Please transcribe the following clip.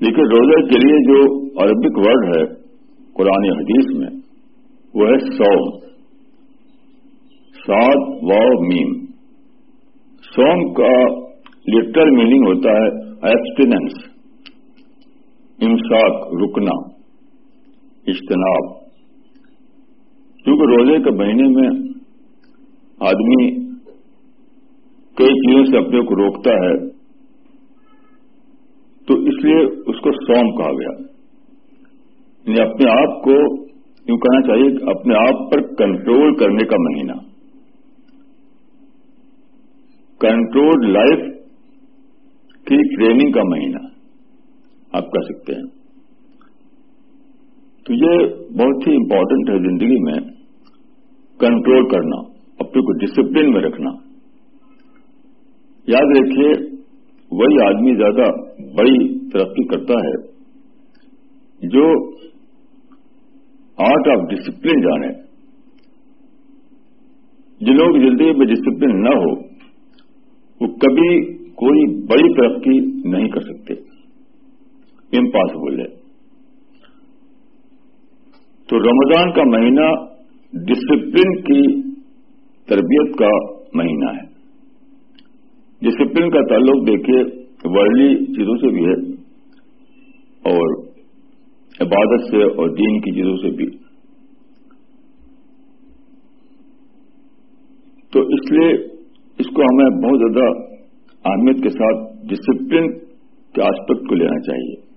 لیکن روزہ کے لیے جو عربک ورڈ ہے قرآن حدیث میں، وہ ہے سوم سات و میم۔ سوم کا لٹرل میننگ ہوتا ہے ایبسٹیننس امساک، رکنا، اجتناب۔ کیونکہ روزے کے مہینے میں آدمی کئی چیزوں سے اپنے کو روکتا ہے، تو اس لیے اس کو سوم کہا گیا۔ یعنی اپنے آپ کو یوں کہنا چاہیے کہ اپنے آپ پر کنٹرول کرنے کا مہینہ۔ کنٹرول لائف کی ٹریننگ کا مہینہ آپ کہہ سکتے ہیں۔ تو یہ بہت ہی امپورٹنٹ ہے زندگی میں کنٹرول کرنا، اپنے کو ڈسپلن میں رکھنا۔ یاد رکھیے وہی آدمی زیادہ بڑی ترقی کرتا ہے جو آرٹ آف ڈسپلن جانے جن لوگوں کی زندگی میں ڈسپلن نہ ہو، وہ کبھی کوئی بڑی ترقی نہیں کر سکتے امپاسبل ہے تو رمضان کا مہینہ ڈسپلن کی تربیت کا مہینہ ہے۔ ڈسپلن کا تعلق دیکھیے ورلی چیزوں سے بھی ہے اور عبادت سے اور دین کی چیزوں سے بھی۔ تو اس لیے اس کو ہمیں بہت زیادہ اہمیت کے ساتھ ڈسپلن کے آسپیکٹ کو لینا چاہیے۔